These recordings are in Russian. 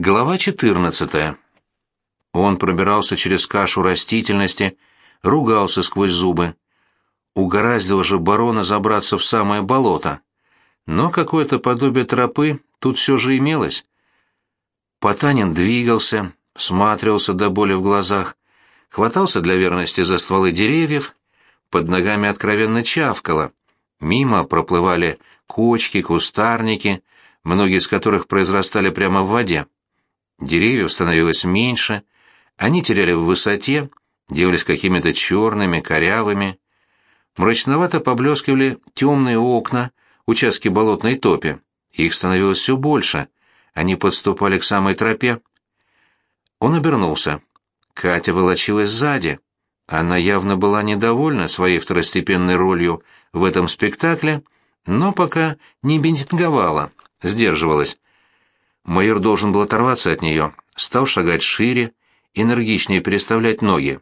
Глава 14. Он пробирался через кашу растительности, ругался сквозь зубы. Угораздило же барона забраться в самое болото. Но какое-то подобие тропы тут все же имелось. Потанин двигался, всматривался до боли в глазах, хватался для верности за стволы деревьев, под ногами откровенно чавкало. Мимо проплывали кочки, кустарники, многие из которых произрастали прямо в воде. Деревьев становилось меньше, они теряли в высоте, делались какими-то черными, корявыми. Мрачновато поблескивали темные окна, участки болотной топи. Их становилось все больше. Они подступали к самой тропе. Он обернулся. Катя волочилась сзади. Она явно была недовольна своей второстепенной ролью в этом спектакле, но пока не бентинговала, сдерживалась. Майор должен был оторваться от нее, стал шагать шире, энергичнее переставлять ноги.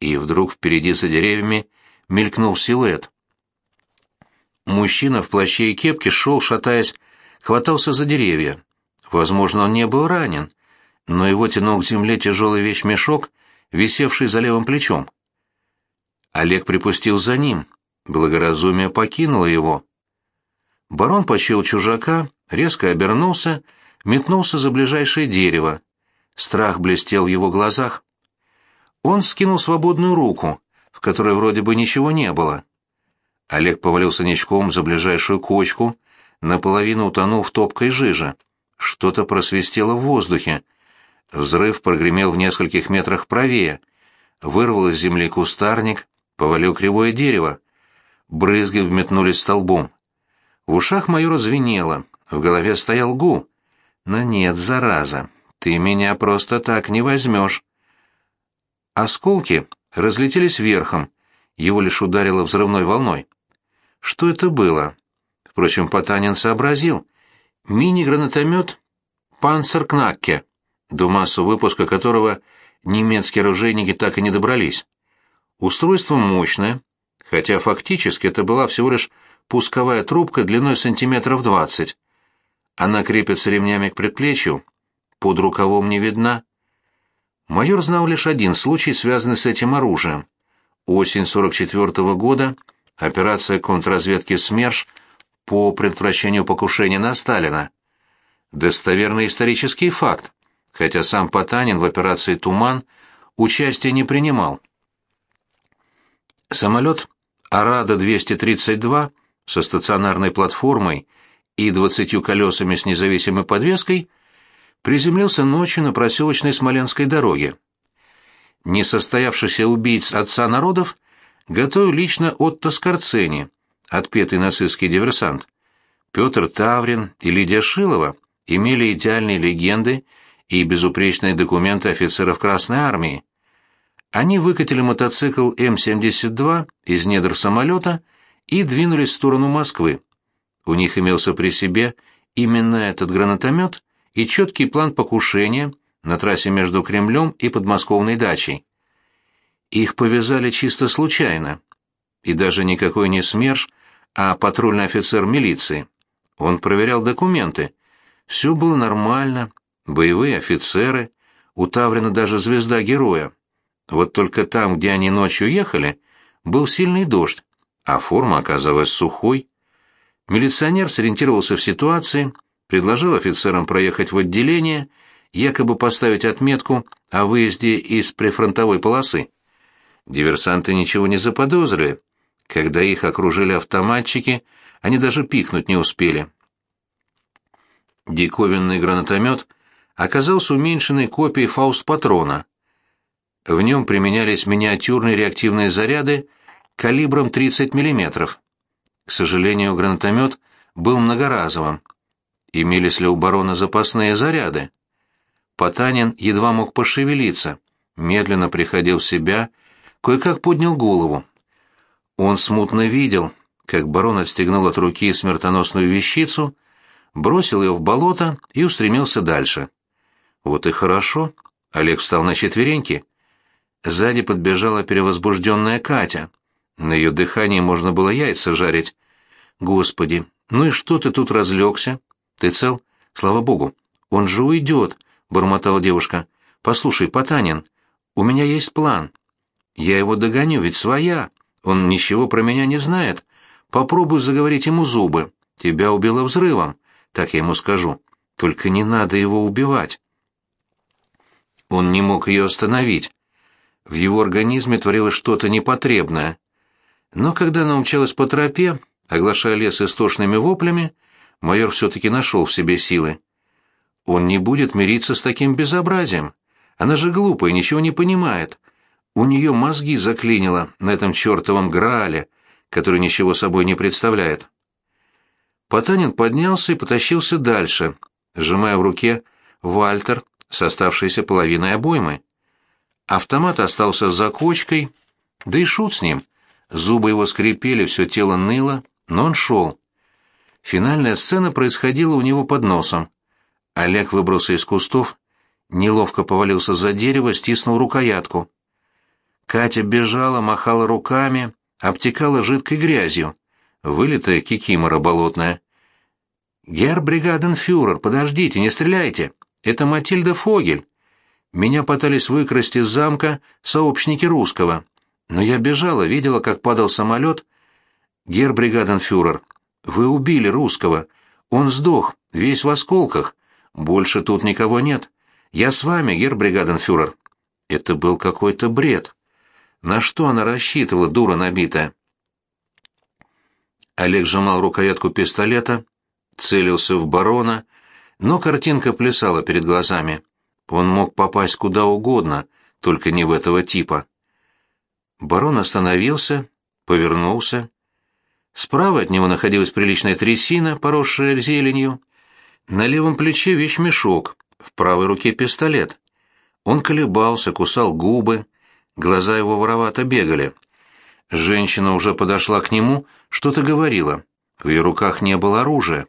И вдруг впереди за деревьями мелькнул силуэт. Мужчина в плаще и кепке шел, шатаясь, хватался за деревья. Возможно, он не был ранен, но его тянул к земле тяжелый вещмешок, висевший за левым плечом. Олег припустил за ним, благоразумие покинуло его. Барон почуял чужака, резко обернулся метнулся за ближайшее дерево. Страх блестел в его глазах. Он скинул свободную руку, в которой вроде бы ничего не было. Олег повалился ничком за ближайшую кочку, наполовину утонул в топкой жиже. Что-то просвистело в воздухе. Взрыв прогремел в нескольких метрах правее. Вырвал из земли кустарник, повалил кривое дерево. Брызги вметнулись столбом. В ушах майора звенело, в голове стоял гул. Но нет, зараза, ты меня просто так не возьмешь. Осколки разлетелись верхом, его лишь ударило взрывной волной. Что это было? Впрочем, Потанин сообразил. Мини-гранатомет «Панцеркнакке», до массу выпуска которого немецкие оружейники так и не добрались. Устройство мощное, хотя фактически это была всего лишь пусковая трубка длиной сантиметров двадцать. Она крепится ремнями к предплечью, под рукавом не видна. Майор знал лишь один случай, связанный с этим оружием. Осень 44 -го года, операция контрразведки СМЕРШ по предотвращению покушения на Сталина. Достоверный исторический факт, хотя сам Потанин в операции «Туман» участия не принимал. Самолет «Арада-232» со стационарной платформой и двадцатью колесами с независимой подвеской, приземлился ночью на проселочной Смоленской дороге. Несостоявшийся убийц отца народов готовил лично Отто Скорцени, отпетый нацистский диверсант. Петр Таврин и Лидия Шилова имели идеальные легенды и безупречные документы офицеров Красной Армии. Они выкатили мотоцикл М-72 из недр самолета и двинулись в сторону Москвы. У них имелся при себе именно этот гранатомет и четкий план покушения на трассе между Кремлем и подмосковной дачей. Их повязали чисто случайно. И даже никакой не СМЕРШ, а патрульный офицер милиции. Он проверял документы. Все было нормально, боевые офицеры, у Таврина даже звезда героя. Вот только там, где они ночью ехали, был сильный дождь, а форма оказалась сухой. Милиционер сориентировался в ситуации, предложил офицерам проехать в отделение, якобы поставить отметку о выезде из прифронтовой полосы. Диверсанты ничего не заподозрили. Когда их окружили автоматчики, они даже пикнуть не успели. Диковинный гранатомет оказался уменьшенной копией фауст-патрона. В нем применялись миниатюрные реактивные заряды калибром 30 миллиметров. К сожалению, гранатомет был многоразовым. Имелись ли у барона запасные заряды? Потанин едва мог пошевелиться, медленно приходил в себя, кое-как поднял голову. Он смутно видел, как барон отстегнул от руки смертоносную вещицу, бросил ее в болото и устремился дальше. Вот и хорошо. Олег встал на четвереньки. Сзади подбежала перевозбужденная Катя — на ее дыхании можно было яйца жарить. Господи, ну и что ты тут разлегся? Ты цел? Слава богу. Он же уйдет», — бормотала девушка. «Послушай, Потанин, у меня есть план. Я его догоню, ведь своя. Он ничего про меня не знает. Попробуй заговорить ему зубы. Тебя убило взрывом, так я ему скажу. Только не надо его убивать». Он не мог ее остановить. В его организме творилось что-то непотребное. Но когда она умчалась по тропе, оглашая лес истошными воплями, майор все-таки нашел в себе силы. Он не будет мириться с таким безобразием. Она же глупая, ничего не понимает. У нее мозги заклинило на этом чертовом Граале, который ничего собой не представляет. Потанин поднялся и потащился дальше, сжимая в руке Вальтер с оставшейся половиной обоймы. Автомат остался за кочкой, да и шут с ним. Зубы его скрипели, все тело ныло, но он шел. Финальная сцена происходила у него под носом. Олег выбрался из кустов, неловко повалился за дерево, стиснул рукоятку. Катя бежала, махала руками, обтекала жидкой грязью, вылитая кикимора болотная. «Герр бригаденфюрер, подождите, не стреляйте! Это Матильда Фогель!» Меня пытались выкрасть из замка сообщники русского. Но я бежала, видела, как падал самолет. Герр бригаденфюрер, вы убили русского. Он сдох, весь в осколках. Больше тут никого нет. Я с вами, герр бригаденфюрер. Это был какой-то бред. На что она рассчитывала, дура набитая? Олег сжимал рукоятку пистолета, целился в барона, но картинка плясала перед глазами. Он мог попасть куда угодно, только не в этого типа. Барон остановился, повернулся. Справа от него находилась приличная трясина, поросшая зеленью. На левом плече вещмешок, в правой руке пистолет. Он колебался, кусал губы, глаза его воровато бегали. Женщина уже подошла к нему, что-то говорила. В ее руках не было оружия.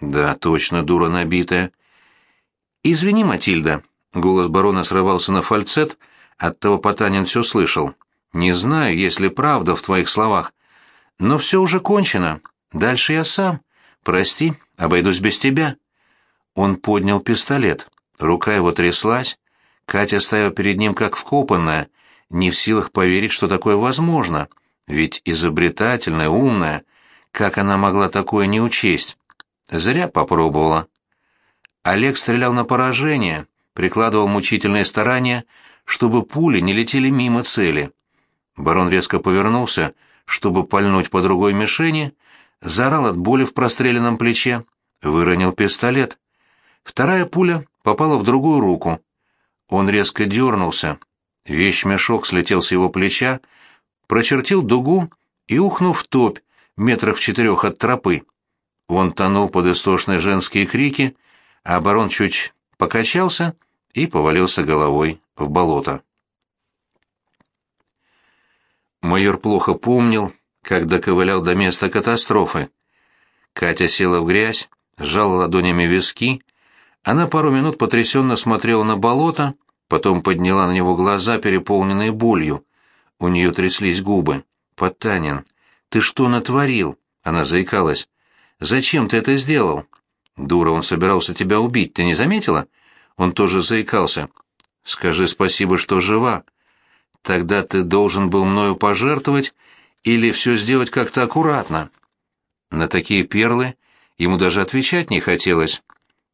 Да, точно, дура набитая. «Извини, Матильда», — голос барона срывался на фальцет, оттого Потанин все слышал. «Не знаю, есть ли правда в твоих словах, но все уже кончено. Дальше я сам. Прости, обойдусь без тебя». Он поднял пистолет. Рука его тряслась. Катя стояла перед ним как вкопанная, не в силах поверить, что такое возможно. Ведь изобретательная, умная. Как она могла такое не учесть? Зря попробовала. Олег стрелял на поражение, прикладывал мучительные старания, чтобы пули не летели мимо цели. Барон резко повернулся, чтобы пальнуть по другой мишени, заорал от боли в простреленном плече, выронил пистолет. Вторая пуля попала в другую руку. Он резко дернулся. Вещь-мешок слетел с его плеча, прочертил дугу и ухнул в топь, метров в четырех от тропы. Он тонул под истошные женские крики, а барон чуть покачался и повалился головой в болото. Майор плохо помнил, как доковылял до места катастрофы. Катя села в грязь, сжала ладонями виски, она пару минут потрясенно смотрела на болото, потом подняла на него глаза, переполненные болью. У нее тряслись губы. «Потанин, ты что натворил?» Она заикалась. «Зачем ты это сделал?» «Дура, он собирался тебя убить, ты не заметила?» Он тоже заикался. «Скажи спасибо, что жива. Тогда ты должен был мною пожертвовать или все сделать как-то аккуратно». На такие перлы ему даже отвечать не хотелось.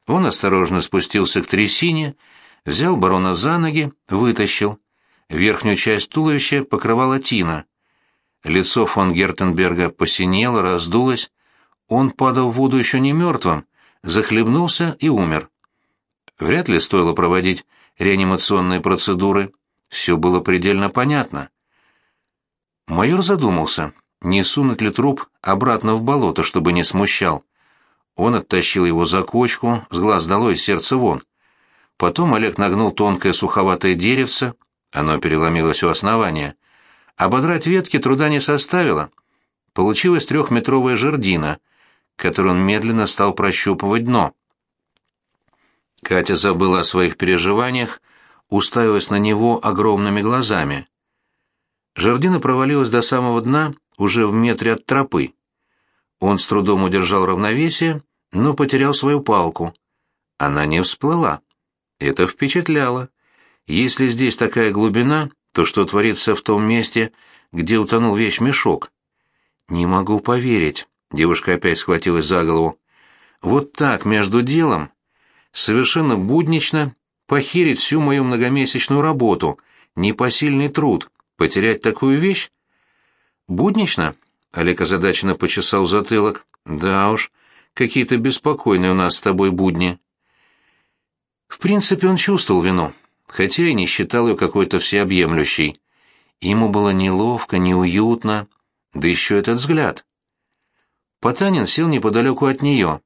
Он осторожно спустился к трясине, взял барона за ноги, вытащил. Верхнюю часть туловища покрывала тина. Лицо фон Гертенберга посинело, раздулось. Он падал в воду еще не мертвым, захлебнулся и умер. Вряд ли стоило проводить реанимационные процедуры. Все было предельно понятно. Майор задумался, не сунуть ли труп обратно в болото, чтобы не смущал. Он оттащил его за кочку, с глаз долой, сердце вон. Потом Олег нагнул тонкое суховатое деревце, оно переломилось у основания. Ободрать ветки труда не составило. Получилась трехметровая жердина, которой он медленно стал прощупывать дно. Катя забыла о своих переживаниях, уставилась на него огромными глазами. Жердина провалилась до самого дна, уже в метре от тропы. Он с трудом удержал равновесие но потерял свою палку. Она не всплыла. Это впечатляло. Если здесь такая глубина, то что творится в том месте, где утонул вещмешок? Не могу поверить. Девушка опять схватилась за голову. Вот так, между делом, совершенно буднично похерить всю мою многомесячную работу, непосильный труд, потерять такую вещь? Буднично? Олег озадаченно почесал затылок. Да уж, какие-то беспокойные у нас с тобой будни. В принципе, он чувствовал вину, хотя и не считал ее какой-то всеобъемлющей. Ему было неловко, неуютно, да еще этот взгляд. Потанин сел неподалеку от нее.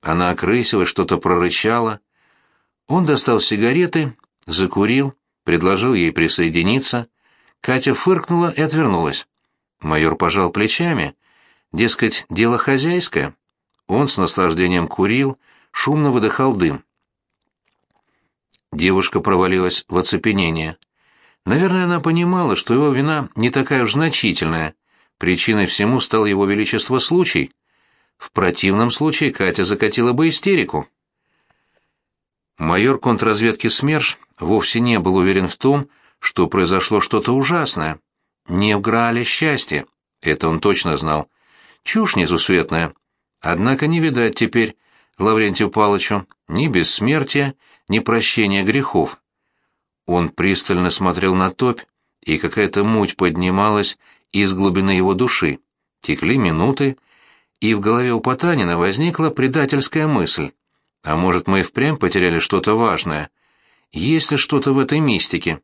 Она окрысилась, что-то прорычала. Он достал сигареты, закурил, предложил ей присоединиться. Катя фыркнула и отвернулась. Майор пожал плечами. Дескать, дело хозяйское. Он с наслаждением курил, шумно выдыхал дым. Девушка провалилась в оцепенение. Наверное, она понимала, что его вина не такая уж значительная. Причиной всему стал его величество случай. В противном случае Катя закатила бы истерику. Майор контрразведки СМЕРШ вовсе не был уверен в том, что произошло что-то ужасное. Не в Граале счастье, это он точно знал. Чушь незусветная. Однако не видать теперь Лаврентию Палычу ни бессмертия, ни прощения грехов. Он пристально смотрел на топь, и какая-то муть поднималась из глубины его души. Текли минуты, и в голове у Потанина возникла предательская мысль. А может, мы и впрямь потеряли что-то важное? Есть ли что-то в этой мистике?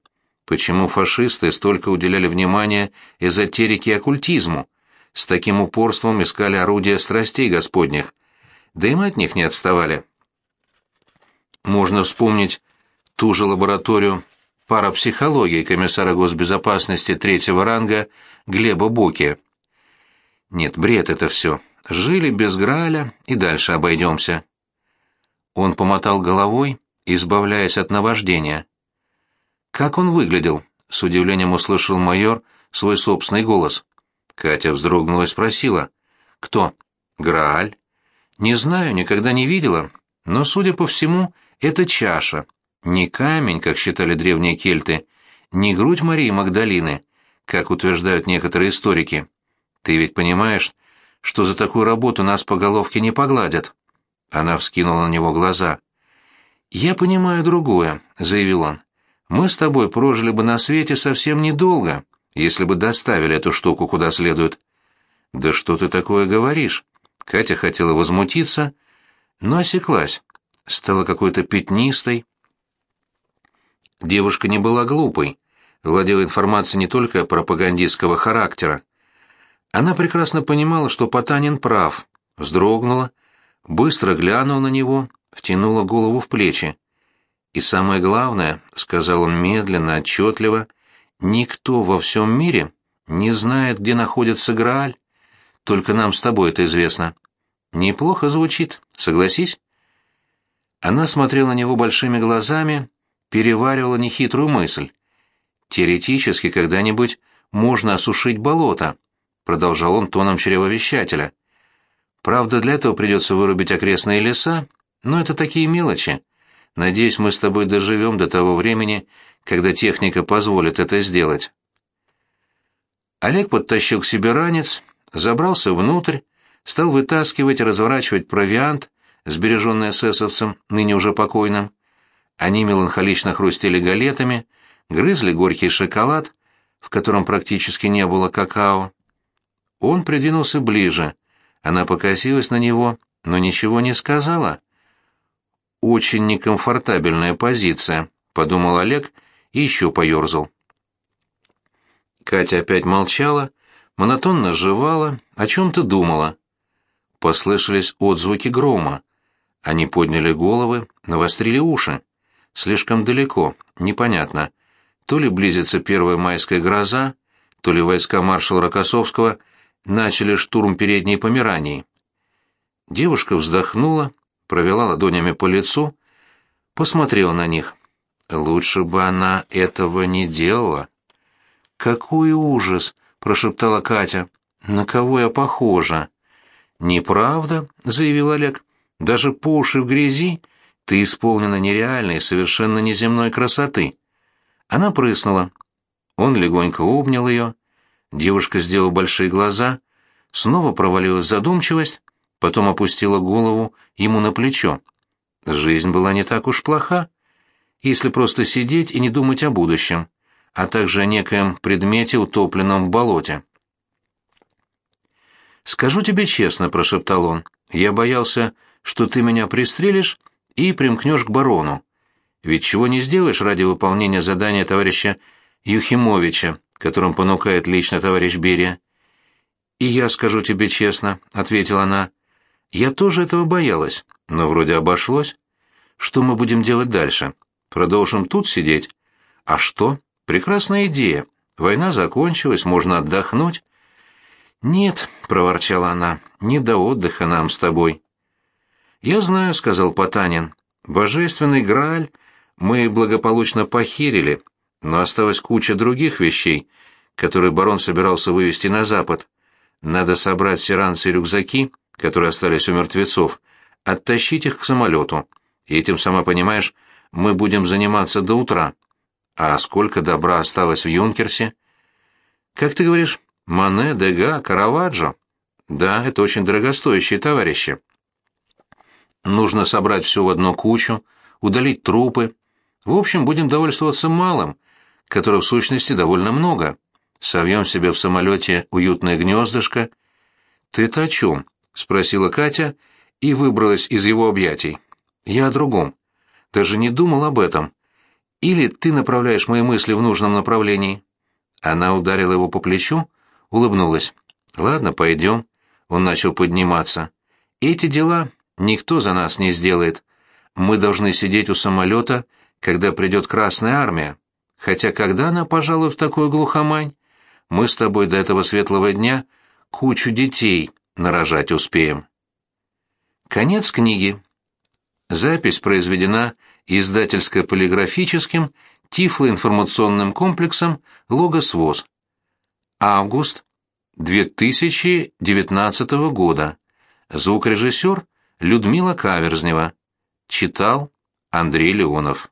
Почему фашисты столько уделяли внимания эзотерике и оккультизму? С таким упорством искали орудия страстей господних. Да и мы от них не отставали. Можно вспомнить ту же лабораторию парапсихологии комиссара госбезопасности третьего ранга Глеба Боки. Нет, бред это все. Жили без Грааля и дальше обойдемся. Он помотал головой, избавляясь от наваждения. Как он выглядел? С удивлением услышал майор свой собственный голос. Катя вздрогнула и спросила. «Кто?» «Грааль». «Не знаю, никогда не видела, но, судя по всему, это чаша. Не камень, как считали древние кельты, не грудь Марии Магдалины, как утверждают некоторые историки. Ты ведь понимаешь, что за такую работу нас по головке не погладят?» Она вскинула на него глаза. «Я понимаю другое», — заявил он. «Мы с тобой прожили бы на свете совсем недолго, если бы доставили эту штуку куда следует». «Да что ты такое говоришь?» Катя хотела возмутиться, но осеклась. Стала какой-то пятнистой. Девушка не была глупой, владела информацией не только пропагандистского характера. Она прекрасно понимала, что Потанин прав, вздрогнула, быстро глянула на него, втянула голову в плечи. «И самое главное», — сказал он медленно, отчетливо, — «никто во всем мире не знает, где находится Грааль. Только нам с тобой это известно. Неплохо звучит, согласись?» Она смотрела на него большими глазами, переваривала нехитрую мысль. «Теоретически когда-нибудь можно осушить болото», — продолжал он тоном чревовещателя. «Правда, для этого придется вырубить окрестные леса, но это такие мелочи. Надеюсь, мы с тобой доживем до того времени, когда техника позволит это сделать». Олег подтащил к себе ранец, забрался внутрь, стал вытаскивать и разворачивать провиант, сбереженный эсэсовцем, ныне уже покойным. Они меланхолично хрустели галетами, грызли горький шоколад, в котором практически не было какао. Он придвинулся ближе. Она покосилась на него, но ничего не сказала. «Очень некомфортабельная позиция», — подумал Олег и еще поерзал. Катя опять молчала, монотонно жевала, о чем-то думала. Послышались отзвуки грома. Они подняли головы, навострили уши. Слишком далеко, непонятно. То ли близится первая майская гроза, то ли войска маршала Рокоссовского начали штурм передней Померании. Девушка вздохнула, провела ладонями по лицу, посмотрела на них. Лучше бы она этого не делала. «Какой ужас!» — прошептала Катя. «На кого я похожа?» «Неправда», — заявил Олег. Даже по уши в грязи ты исполнена нереальной, совершенно неземной красоты. Она прыснула. Он легонько обнял ее. Девушка сделала большие глаза, снова провалилась задумчивость, потом опустила голову ему на плечо. Жизнь была не так уж плоха, если просто сидеть и не думать о будущем, а также о некоем предмете, утопленном в болоте. «Скажу тебе честно», — прошептал он, — «я боялся, что ты меня пристрелишь и примкнешь к барону. Ведь чего не сделаешь ради выполнения задания товарища Юхимовича, которым понукает лично товарищ Берия. «И я скажу тебе честно», — ответила она, — «я тоже этого боялась, но вроде обошлось. Что мы будем делать дальше? Продолжим тут сидеть? А что? Прекрасная идея. Война закончилась, можно отдохнуть». «Нет», — проворчала она, — «не до отдыха нам с тобой». «Я знаю», — сказал Потанин, — «божественный Грааль мы благополучно похерили, но осталась куча других вещей, которые барон собирался вывести на запад. Надо собрать все ранцы и рюкзаки, которые остались у мертвецов, оттащить их к самолету. И этим, сама понимаешь, мы будем заниматься до утра. А сколько добра осталось в Юнкерсе? Как ты говоришь, Мане, Дега, Караваджо? Да, это очень дорогостоящие товарищи. Нужно собрать все в одну кучу, удалить трупы, в общем, будем довольствоваться малым, которого в сущности довольно много. Совьем себе в самолете уютное гнездышко. «Ты-то о чем?» — спросила Катя и выбралась из его объятий. «Я о другом. Даже не думал об этом. Или ты направляешь мои мысли в нужном направлении?» Она ударила его по плечу, улыбнулась. «Ладно, пойдем». Он начал подниматься. «Эти дела никто за нас не сделает. Мы должны сидеть у самолета когда придет Красная Армия. Хотя когда она, пожалуй, в такую глухомань? Мы с тобой до этого светлого дня кучу детей нарожать успеем. Конец книги. Запись произведена издательско-полиграфическим тифлоинформационным комплексом «Логос ВОЗ». Август 2019 года. Звукорежиссер Людмила Каверзнева. Читал Андрей Леонов.